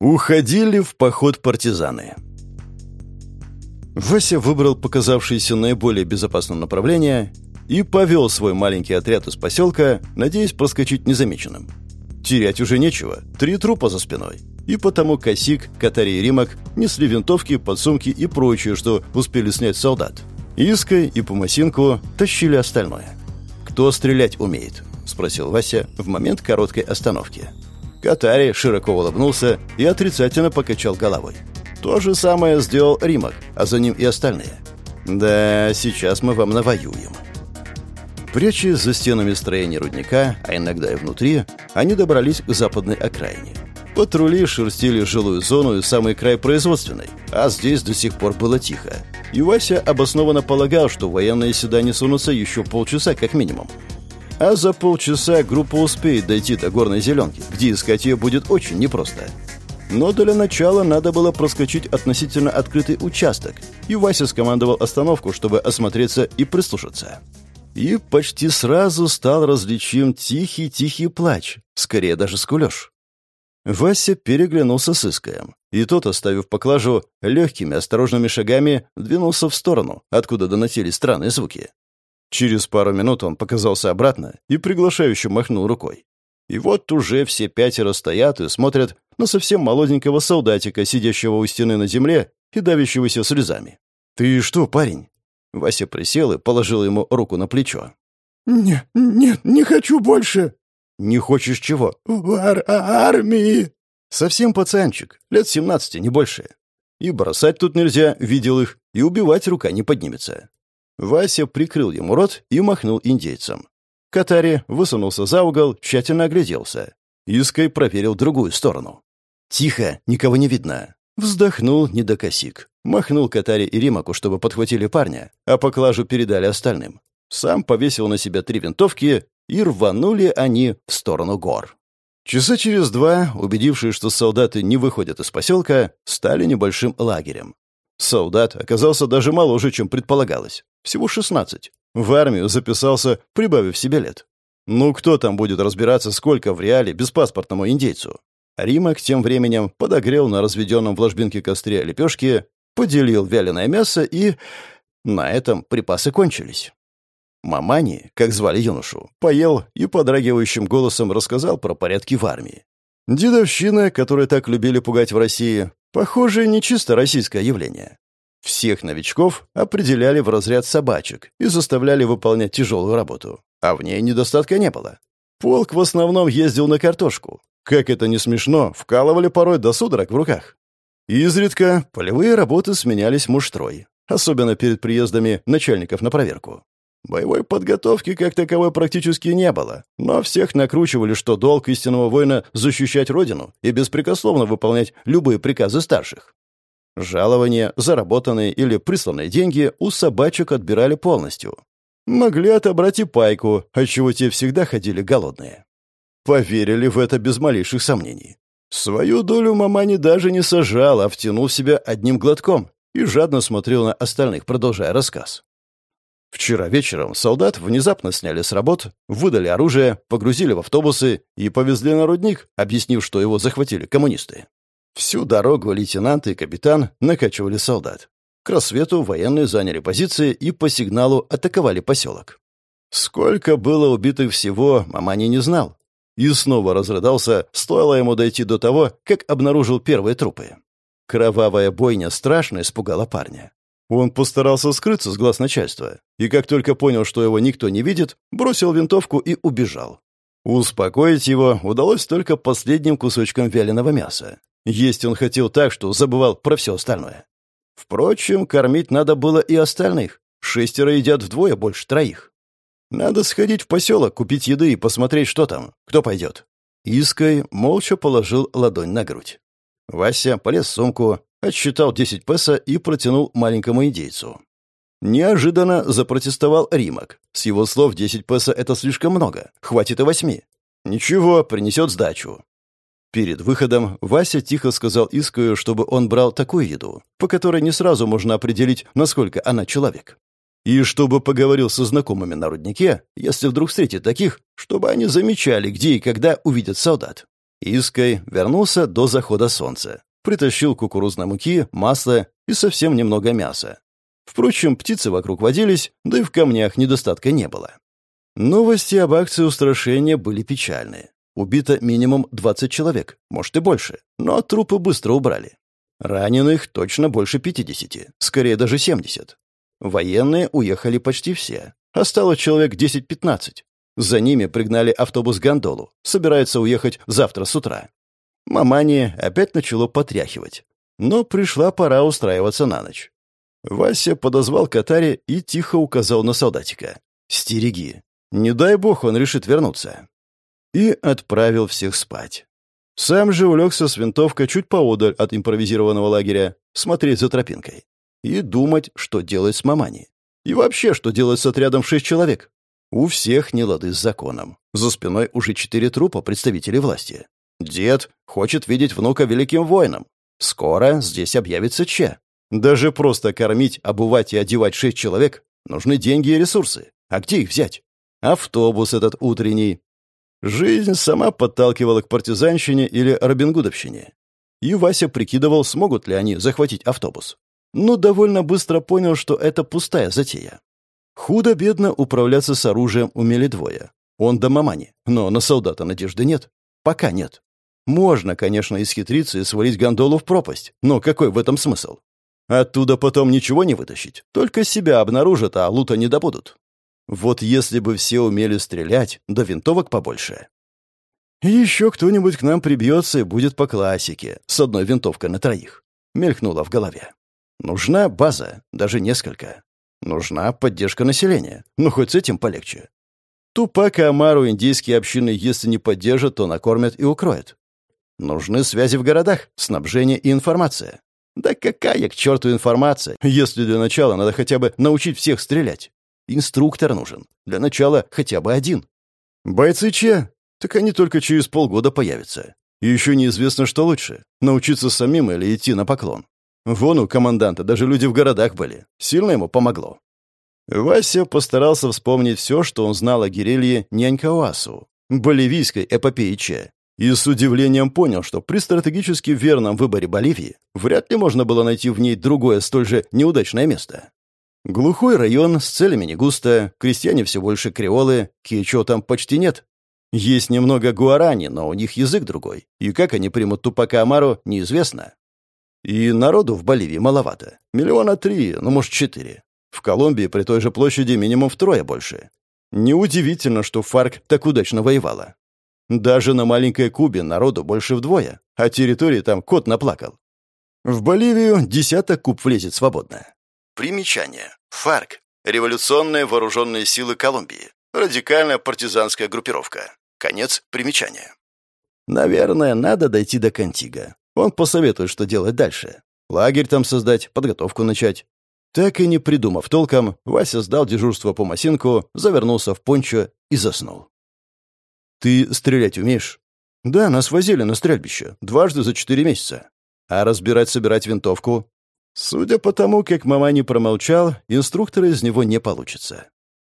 Уходили в поход партизаны. Вася выбрал показавшееся наиболее безопасное направление и повел свой маленький отряд из поселка, надеясь проскочить незамеченным. Терять уже нечего, три трупа за спиной. И потому Косик, Катарий и Римок несли винтовки, подсумки и прочее, что успели снять солдат. Иской и Помасинку тащили остальное. «Кто стрелять умеет?» – спросил Вася в момент короткой остановки. Катари широко улыбнулся и отрицательно покачал головой. То же самое сделал Римок, а за ним и остальные. Да, сейчас мы вам навоюем. Прячась за стенами строения рудника, а иногда и внутри, они добрались к западной окраине. Патрули шерстили жилую зону и самый край производственной, а здесь до сих пор было тихо. И Вася обоснованно полагал, что военные сюда не сунутся еще полчаса как минимум. А за полчаса группа успеет дойти до горной зеленки, где искать ее будет очень непросто. Но для начала надо было проскочить относительно открытый участок, и Вася скомандовал остановку, чтобы осмотреться и прислушаться. И почти сразу стал различим тихий-тихий плач, скорее даже скулеж. Вася переглянулся с Искаем, и тот, оставив поклажу, легкими осторожными шагами двинулся в сторону, откуда доносились странные звуки. Через пару минут он показался обратно и приглашающе махнул рукой. И вот уже все пятеро стоят и смотрят на совсем молоденького солдатика, сидящего у стены на земле и давящегося слезами. «Ты что, парень?» Вася присел и положил ему руку на плечо. «Не, нет, не хочу больше!» «Не хочешь чего?» «В ар армии!» «Совсем пацанчик, лет семнадцати, не больше. И бросать тут нельзя, видел их, и убивать рука не поднимется. Вася прикрыл ему рот и махнул индейцам. Катари высунулся за угол, тщательно огляделся. Иской проверил другую сторону. «Тихо, никого не видно». Вздохнул недокосик. Махнул Катари и Римаку, чтобы подхватили парня, а поклажу передали остальным. Сам повесил на себя три винтовки, и рванули они в сторону гор. Часа через два, убедившись, что солдаты не выходят из поселка, стали небольшим лагерем. Солдат оказался даже моложе, чем предполагалось. Всего 16. В армию записался, прибавив себе лет. Ну, кто там будет разбираться, сколько в реале беспаспортному индейцу? Римок тем временем подогрел на разведенном в ложбинке костре лепешки, поделил вяленое мясо и... На этом припасы кончились. Мамани, как звали юношу, поел и подрагивающим голосом рассказал про порядки в армии. Дедовщина, которую так любили пугать в России, похоже, не чисто российское явление. Всех новичков определяли в разряд собачек и заставляли выполнять тяжелую работу, а в ней недостатка не было. Полк в основном ездил на картошку. Как это не смешно, вкалывали порой до судорог в руках. Изредка полевые работы сменялись муштрой, особенно перед приездами начальников на проверку. Боевой подготовки как таковой практически не было, но всех накручивали, что долг истинного воина — защищать родину и беспрекословно выполнять любые приказы старших. Жалования, заработанные или присланные деньги у собачек отбирали полностью. Могли отобрать и пайку, отчего те всегда ходили голодные. Поверили в это без малейших сомнений. Свою долю мамани даже не сажал, а втянул себя одним глотком и жадно смотрел на остальных, продолжая рассказ. Вчера вечером солдат внезапно сняли с работ, выдали оружие, погрузили в автобусы и повезли на рудник, объяснив, что его захватили коммунисты. Всю дорогу лейтенант и капитан накачивали солдат. К рассвету военные заняли позиции и по сигналу атаковали поселок. Сколько было убитых всего, Мамани не знал. И снова разрыдался, стоило ему дойти до того, как обнаружил первые трупы. Кровавая бойня страшно испугала парня. Он постарался скрыться с глаз начальства, и как только понял, что его никто не видит, бросил винтовку и убежал. Успокоить его удалось только последним кусочком вяленого мяса. Есть он хотел так, что забывал про все остальное. Впрочем, кормить надо было и остальных. Шестеро едят вдвое больше троих. Надо сходить в поселок, купить еды и посмотреть, что там. Кто пойдет? Иской молча положил ладонь на грудь. Вася полез в сумку, отсчитал 10 песо и протянул маленькому индейцу. Неожиданно запротестовал Римок. С его слов 10 песо — это слишком много. Хватит и восьми. Ничего, принесет сдачу. Перед выходом Вася тихо сказал Искаю, чтобы он брал такую еду, по которой не сразу можно определить, насколько она человек. И чтобы поговорил со знакомыми на руднике, если вдруг встретит таких, чтобы они замечали, где и когда увидят солдат. Иской вернулся до захода солнца. Притащил кукурузной муки, масло и совсем немного мяса. Впрочем, птицы вокруг водились, да и в камнях недостатка не было. Новости об акции устрашения были печальные. Убито минимум 20 человек, может и больше, но трупы быстро убрали. Раненых точно больше 50, скорее даже 70. Военные уехали почти все. Осталось человек 10-15. За ними пригнали автобус-гондолу. Собирается уехать завтра с утра. Мамани опять начало потряхивать. Но пришла пора устраиваться на ночь. Вася подозвал Катари и тихо указал на солдатика. «Стереги. Не дай бог он решит вернуться» и отправил всех спать. Сам же улегся с винтовкой чуть поодаль от импровизированного лагеря, смотреть за тропинкой. И думать, что делать с мамани. И вообще, что делать с отрядом в шесть человек. У всех не лады с законом. За спиной уже четыре трупа представителей власти. Дед хочет видеть внука великим воином. Скоро здесь объявится Че. Даже просто кормить, обувать и одевать шесть человек нужны деньги и ресурсы. А где их взять? Автобус этот утренний, Жизнь сама подталкивала к партизанщине или робингудовщине. И Вася прикидывал, смогут ли они захватить автобус. Но довольно быстро понял, что это пустая затея. Худо-бедно управляться с оружием умели двое. Он да мамани, но на солдата надежды нет. Пока нет. Можно, конечно, исхитриться и свалить гондолу в пропасть, но какой в этом смысл? Оттуда потом ничего не вытащить, только себя обнаружат, а лута не добудут. Вот если бы все умели стрелять, да винтовок побольше. «Еще кто-нибудь к нам прибьется и будет по классике, с одной винтовкой на троих», — мелькнуло в голове. «Нужна база, даже несколько. Нужна поддержка населения, ну хоть с этим полегче. Тупак и Амару индийские общины, если не поддержат, то накормят и укроют. Нужны связи в городах, снабжение и информация. Да какая к черту информация, если для начала надо хотя бы научить всех стрелять? Инструктор нужен. Для начала хотя бы один. Бойцы Че? Так они только через полгода появятся. И еще неизвестно, что лучше — научиться самим или идти на поклон. Вон у команданта даже люди в городах были. Сильно ему помогло. Вася постарался вспомнить все, что он знал о Гирелье Нянькауасу, боливийской эпопее Че, и с удивлением понял, что при стратегически верном выборе Боливии вряд ли можно было найти в ней другое столь же неудачное место. Глухой район, с целями не густо, крестьяне все больше креолы, кичо там почти нет. Есть немного гуарани, но у них язык другой, и как они примут тупака Амару, неизвестно. И народу в Боливии маловато. Миллиона три, ну, может, четыре. В Колумбии при той же площади минимум втрое больше. Неудивительно, что ФАРК так удачно воевала. Даже на маленькой Кубе народу больше вдвое, а территории там кот наплакал. В Боливию десяток куб влезет свободно. Примечание. ФАРК. Революционные вооруженные силы Колумбии. Радикальная партизанская группировка. Конец примечания. Наверное, надо дойти до Кантига. Он посоветует, что делать дальше. Лагерь там создать, подготовку начать. Так и не придумав толком, Вася сдал дежурство по Масинку, завернулся в пончо и заснул. «Ты стрелять умеешь?» «Да, нас возили на стрельбище. Дважды за четыре месяца. А разбирать-собирать винтовку?» Судя по тому, как мама не промолчал, инструктора из него не получится.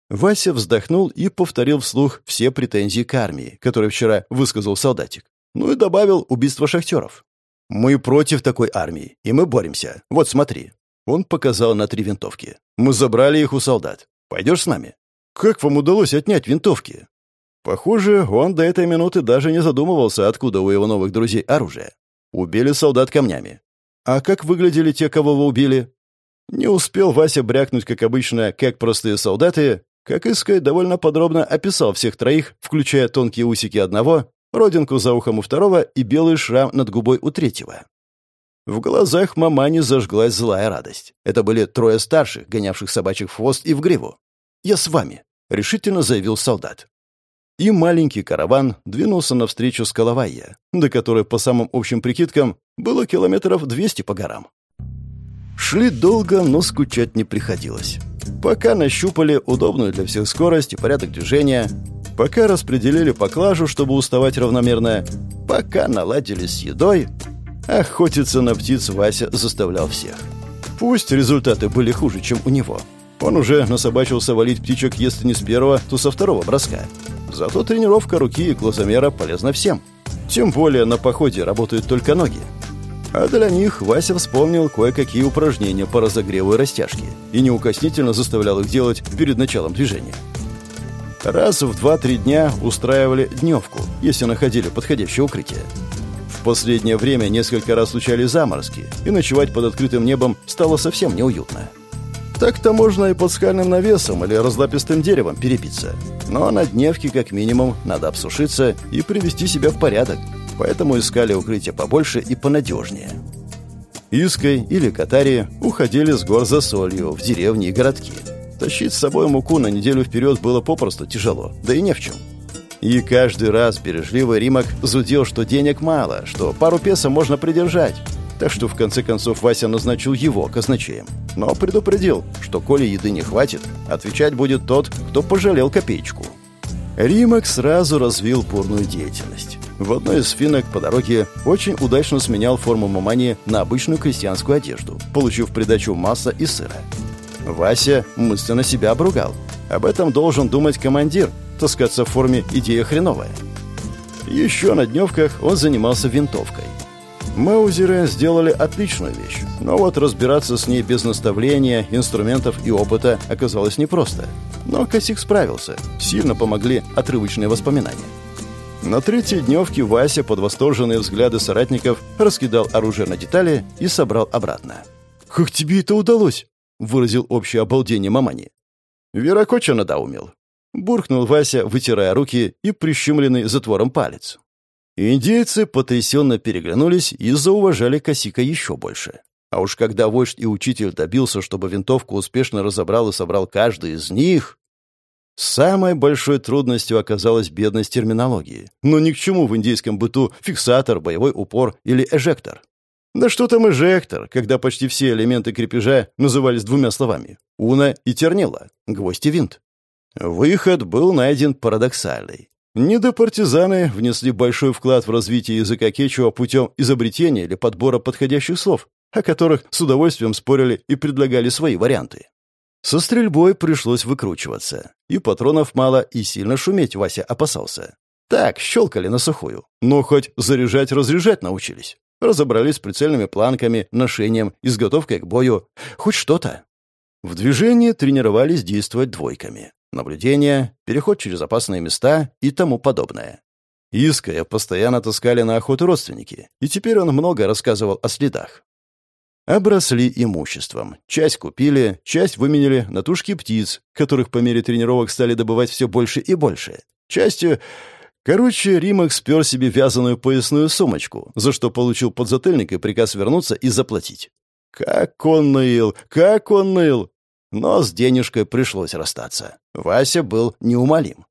Вася вздохнул и повторил вслух все претензии к армии, которые вчера высказал солдатик. Ну и добавил убийство шахтеров. «Мы против такой армии, и мы боремся. Вот смотри». Он показал на три винтовки. «Мы забрали их у солдат. Пойдешь с нами?» «Как вам удалось отнять винтовки?» Похоже, он до этой минуты даже не задумывался, откуда у его новых друзей оружие. Убили солдат камнями. «А как выглядели те, кого вы убили?» Не успел Вася брякнуть, как обычно, как простые солдаты, как Искай довольно подробно описал всех троих, включая тонкие усики одного, родинку за ухом у второго и белый шрам над губой у третьего. В глазах мамани зажглась злая радость. Это были трое старших, гонявших собачек в хвост и в гриву. «Я с вами», — решительно заявил солдат. И маленький караван двинулся навстречу с Калавайя, до которой, по самым общим прикидкам, было километров 200 по горам. Шли долго, но скучать не приходилось. Пока нащупали удобную для всех скорость и порядок движения, пока распределили поклажу, чтобы уставать равномерно, пока наладили с едой, охотиться на птиц Вася заставлял всех. Пусть результаты были хуже, чем у него. Он уже насобачился валить птичек, если не с первого, то со второго броска. Зато тренировка руки и глазомера полезна всем. Тем более на походе работают только ноги. А для них Вася вспомнил кое-какие упражнения по разогреву и растяжке и неукоснительно заставлял их делать перед началом движения. Раз в 2-3 дня устраивали дневку, если находили подходящее укрытие. В последнее время несколько раз случались заморозки, и ночевать под открытым небом стало совсем неуютно. Так-то можно и под скальным навесом или разлапистым деревом перепиться. Но на дневке как минимум надо обсушиться и привести себя в порядок. Поэтому искали укрытие побольше и понадежнее. Иской или Катари уходили с гор за солью в деревни и городки. Тащить с собой муку на неделю вперед было попросту тяжело, да и не в чем. И каждый раз бережливый Римок зудел, что денег мало, что пару песо можно придержать. Так что в конце концов Вася назначил его казначеем. Но предупредил, что коли еды не хватит, отвечать будет тот, кто пожалел копеечку. Римок сразу развил бурную деятельность. В одной из финок по дороге очень удачно сменял форму мамани на обычную крестьянскую одежду, получив придачу масла и сыра. Вася мысленно себя обругал. Об этом должен думать командир. Таскаться в форме идея хреновая. Еще на дневках он занимался винтовкой. Маузеры сделали отличную вещь, но вот разбираться с ней без наставления, инструментов и опыта оказалось непросто. Но Косик справился, сильно помогли отрывочные воспоминания. На третьей дневке Вася под восторженные взгляды соратников раскидал оружие на детали и собрал обратно. «Как тебе это удалось?» — выразил общее обалдение мамани. «Веракоча надоумел». Буркнул Вася, вытирая руки и прищемленный затвором палец. Индейцы потрясенно переглянулись и зауважали Косика еще больше. А уж когда вождь и учитель добился, чтобы винтовку успешно разобрал и собрал каждый из них... Самой большой трудностью оказалась бедность терминологии. Но ни к чему в индейском быту фиксатор, боевой упор или эжектор. Да что там эжектор, когда почти все элементы крепежа назывались двумя словами — уна и тернила, гвоздь и винт. Выход был найден парадоксальный. Недопартизаны внесли большой вклад в развитие языка кечуа путем изобретения или подбора подходящих слов, о которых с удовольствием спорили и предлагали свои варианты. Со стрельбой пришлось выкручиваться. И патронов мало, и сильно шуметь Вася опасался. Так, щелкали на сухую. Но хоть заряжать-разряжать научились. Разобрались с прицельными планками, ношением, изготовкой к бою. Хоть что-то. В движении тренировались действовать двойками. Наблюдение, переход через опасные места и тому подобное. Иская постоянно таскали на охоту родственники, и теперь он много рассказывал о следах. Обросли имуществом. Часть купили, часть выменили на тушки птиц, которых по мере тренировок стали добывать все больше и больше. Частью... Короче, Римок спер себе вязаную поясную сумочку, за что получил подзатыльник и приказ вернуться и заплатить. Как он ныл! Как он ныл! Но с денежкой пришлось расстаться. Вася был неумолим.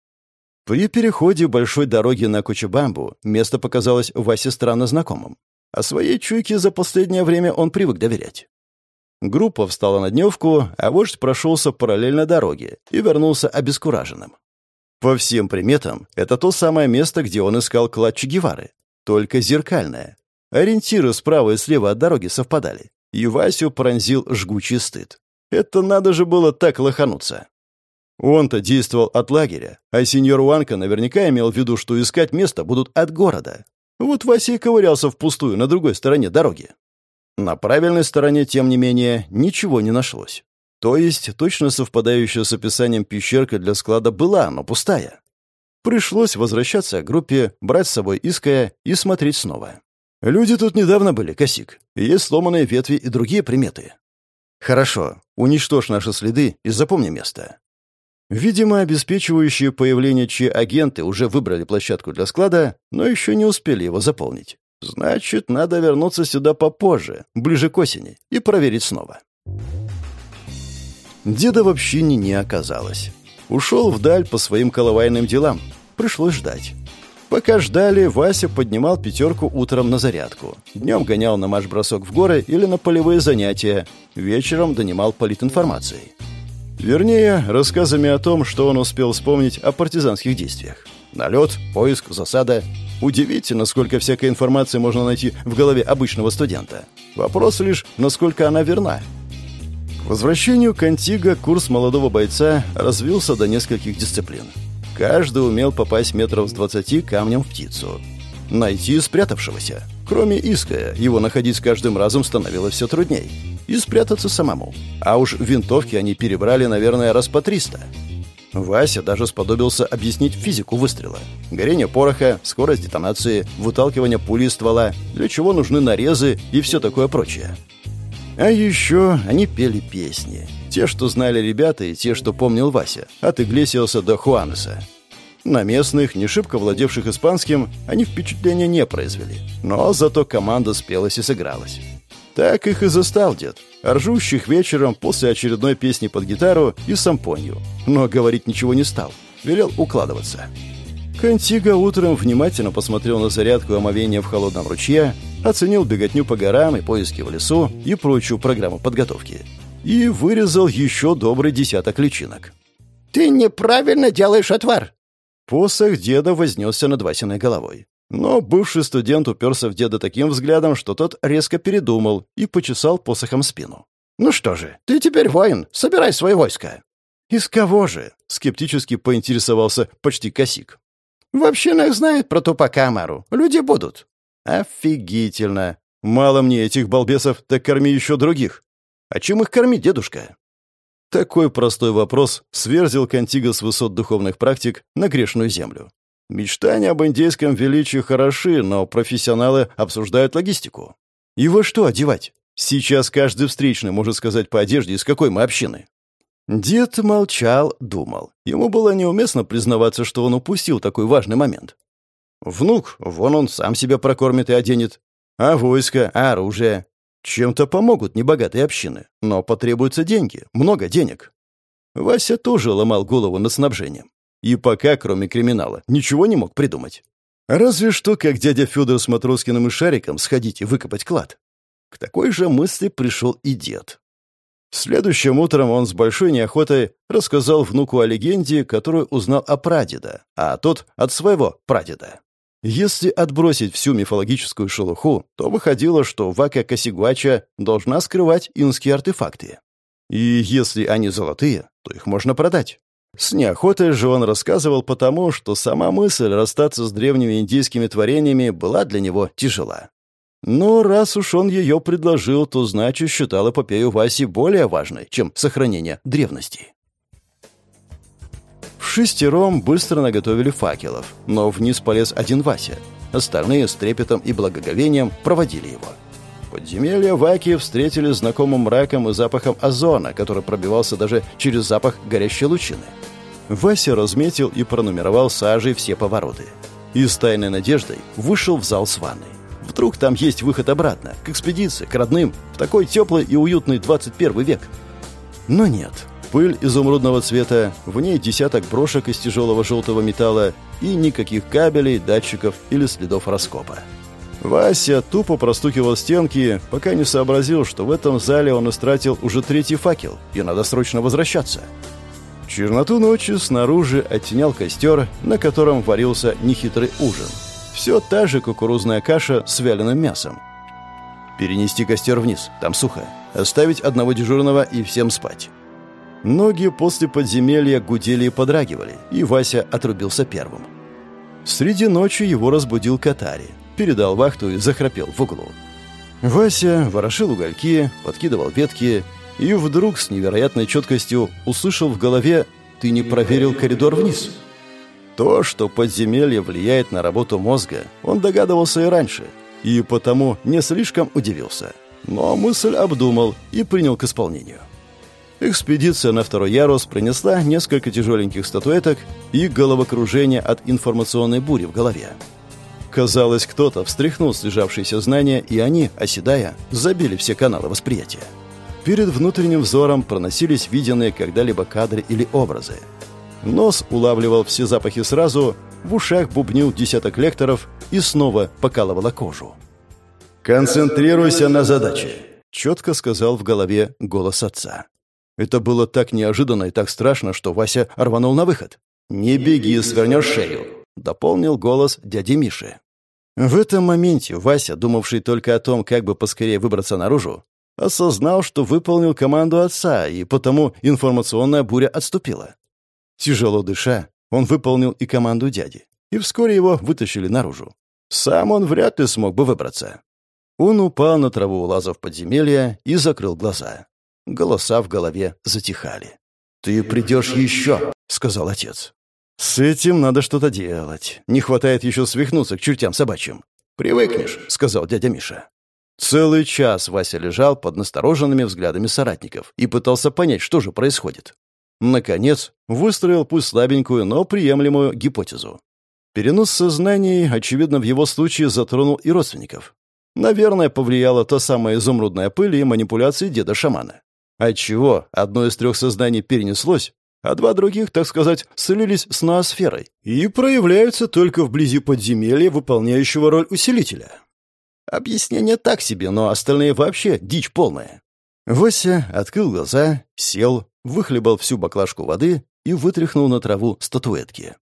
При переходе большой дороги на Кучебамбу место показалось Васе странно знакомым. А своей чуйке за последнее время он привык доверять. Группа встала на дневку, а вождь прошелся параллельно дороге и вернулся обескураженным. По всем приметам, это то самое место, где он искал клад Че только зеркальное. Ориентиры справа и слева от дороги совпадали, и Васю пронзил жгучий стыд. Это надо же было так лохануться. Он-то действовал от лагеря, а сеньор Уанка наверняка имел в виду, что искать место будут от города. Вот Вася и ковырялся впустую на другой стороне дороги. На правильной стороне, тем не менее, ничего не нашлось. То есть, точно совпадающая с описанием пещерка для склада была, но пустая. Пришлось возвращаться к группе, брать с собой иская и смотреть снова. Люди тут недавно были, косик. Есть сломанные ветви и другие приметы. Хорошо, уничтожь наши следы и запомни место. Видимо, обеспечивающие появление Чи агенты уже выбрали площадку для склада, но еще не успели его заполнить. Значит, надо вернуться сюда попозже, ближе к осени, и проверить снова. Деда в общине не оказалось. Ушел вдаль по своим коловайным делам. Пришлось ждать. Пока ждали, Вася поднимал пятерку утром на зарядку. Днем гонял на марш-бросок в горы или на полевые занятия. Вечером донимал политинформацией. Вернее, рассказами о том, что он успел вспомнить о партизанских действиях. Налет, поиск, засада. Удивительно, сколько всякой информации можно найти в голове обычного студента. Вопрос лишь, насколько она верна. К возвращению к Антиго курс молодого бойца развился до нескольких дисциплин. Каждый умел попасть метров с двадцати камнем в птицу. найти спрятавшегося. Кроме Иска, его находить с каждым разом становилось все трудней. И спрятаться самому. А уж винтовки они перебрали, наверное, раз по 300. Вася даже сподобился объяснить физику выстрела. Горение пороха, скорость детонации, выталкивание пули из ствола, для чего нужны нарезы и все такое прочее. А еще они пели песни. Те, что знали ребята, и те, что помнил Вася, от Иглесиоса до Хуанеса. На местных, не шибко владевших испанским, они впечатления не произвели. Но зато команда спелась и сыгралась. Так их и застал дед, ржущих вечером после очередной песни под гитару и сампонью. Но говорить ничего не стал, велел укладываться. Кантиго утром внимательно посмотрел на зарядку омовения в холодном ручье, оценил беготню по горам и поиски в лесу и прочую программу подготовки. И вырезал еще добрый десяток личинок. «Ты неправильно делаешь отвар!» Посох деда вознесся над Васиной головой. Но бывший студент уперся в деда таким взглядом, что тот резко передумал и почесал посохом спину. «Ну что же, ты теперь воин, собирай свое войско». «Из кого же?» — скептически поинтересовался почти косик. «В общинах знают про тупака Амару. Люди будут». «Офигительно! Мало мне этих балбесов, так корми еще других. А чем их кормить, дедушка?» Такой простой вопрос сверзил Кантиго с высот духовных практик на грешную землю. Мечтания об индейском величии хороши, но профессионалы обсуждают логистику. И во что одевать? Сейчас каждый встречный может сказать по одежде, из какой мы общины. Дед молчал, думал. Ему было неуместно признаваться, что он упустил такой важный момент. Внук, вон он сам себя прокормит и оденет. А войско, а оружие. Чем-то помогут небогатые общины, но потребуются деньги, много денег. Вася тоже ломал голову над снабжением. И пока, кроме криминала, ничего не мог придумать. Разве что, как дядя Федор с Матроскиным и Шариком, сходить и выкопать клад. К такой же мысли пришел и дед. Следующим утром он с большой неохотой рассказал внуку о легенде, которую узнал о прадеда, а тот — от своего прадеда. Если отбросить всю мифологическую шелуху, то выходило, что Вака Косигуача должна скрывать инские артефакты. И если они золотые, то их можно продать. С неохотой же он рассказывал потому, что сама мысль расстаться с древними индийскими творениями была для него тяжела. Но раз уж он ее предложил, то значит считал эпопею Васи более важной, чем сохранение древности. Шестером быстро наготовили факелов, но вниз полез один Вася. Остальные с трепетом и благоговением проводили его. Подземелье Ваки встретили знакомым мраком и запахом озона, который пробивался даже через запах горящей лучины. Вася разметил и пронумеровал сажей все повороты. И с тайной надеждой вышел в зал с ванной. Вдруг там есть выход обратно, к экспедиции, к родным, в такой теплый и уютный 21 век. Но нет. Пыль изумрудного цвета, в ней десяток брошек из тяжелого желтого металла и никаких кабелей, датчиков или следов раскопа. Вася тупо простукивал стенки, пока не сообразил, что в этом зале он истратил уже третий факел, и надо срочно возвращаться. Черноту ночи снаружи оттенял костер, на котором варился нехитрый ужин. Все та же кукурузная каша с вяленым мясом. Перенести костер вниз, там сухо. Оставить одного дежурного и всем спать. Ноги после подземелья гудели и подрагивали, и Вася отрубился первым. Среди ночи его разбудил Катари, передал вахту и захрапел в углу. Вася ворошил угольки, подкидывал ветки и вдруг с невероятной четкостью услышал в голове «Ты не проверил коридор вниз». То, что подземелье влияет на работу мозга, он догадывался и раньше, и потому не слишком удивился. Но мысль обдумал и принял к исполнению. Экспедиция на второй ярус принесла несколько тяжеленьких статуэток и головокружение от информационной бури в голове. Казалось, кто-то встряхнул слежавшиеся знания, и они, оседая, забили все каналы восприятия. Перед внутренним взором проносились виденные когда-либо кадры или образы. Нос улавливал все запахи сразу, в ушах бубнил десяток лекторов и снова покалывала кожу. «Концентрируйся на задаче», — четко сказал в голове голос отца. Это было так неожиданно и так страшно, что Вася рванул на выход. «Не беги, свернешь шею», — дополнил голос дяди Миши. В этом моменте Вася, думавший только о том, как бы поскорее выбраться наружу, осознал, что выполнил команду отца, и потому информационная буря отступила. Тяжело дыша, он выполнил и команду дяди, и вскоре его вытащили наружу. Сам он вряд ли смог бы выбраться. Он упал на траву у лазов подземелья и закрыл глаза. Голоса в голове затихали. «Ты придешь еще», — сказал отец. «С этим надо что-то делать. Не хватает еще свихнуться к чертям собачьим». «Привыкнешь», — сказал дядя Миша. Целый час Вася лежал под настороженными взглядами соратников и пытался понять, что же происходит. Наконец, выстроил пусть слабенькую, но приемлемую гипотезу. Перенос сознаний, очевидно, в его случае затронул и родственников. Наверное, повлияла та самая изумрудная пыль и манипуляции деда-шамана. Отчего одно из трех сознаний перенеслось, а два других, так сказать, слились с ноосферой и проявляются только вблизи подземелья, выполняющего роль усилителя. Объяснение так себе, но остальные вообще дичь полная. Вася открыл глаза, сел, выхлебал всю баклажку воды и вытряхнул на траву статуэтки.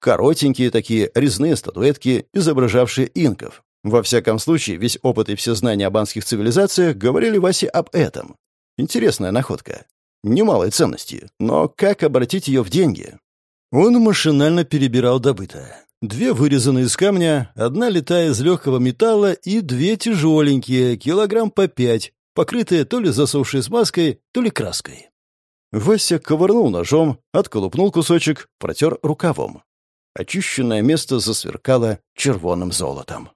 Коротенькие такие резные статуэтки, изображавшие инков. Во всяком случае, весь опыт и все знания об анских цивилизациях говорили Васе об этом. Интересная находка. Немалой ценности, но как обратить ее в деньги? Он машинально перебирал добытое. Две вырезанные из камня, одна летая из легкого металла и две тяжеленькие, килограмм по пять, покрытые то ли засохшей смазкой, то ли краской. Вася ковырнул ножом, отколупнул кусочек, протер рукавом. Очищенное место засверкало червоным золотом.